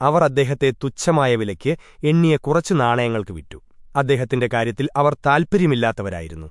അവർ അദ്ദേഹത്തെ തുച്ഛമായ വിലയ്ക്ക് എണ്ണിയ കുറച്ചു നാണയങ്ങൾക്ക് വിറ്റു. അദ്ദേഹത്തിന്റെ കാര്യത്തിൽ അവർ താൽപര്യമില്ലാത്തവരായിരുന്നു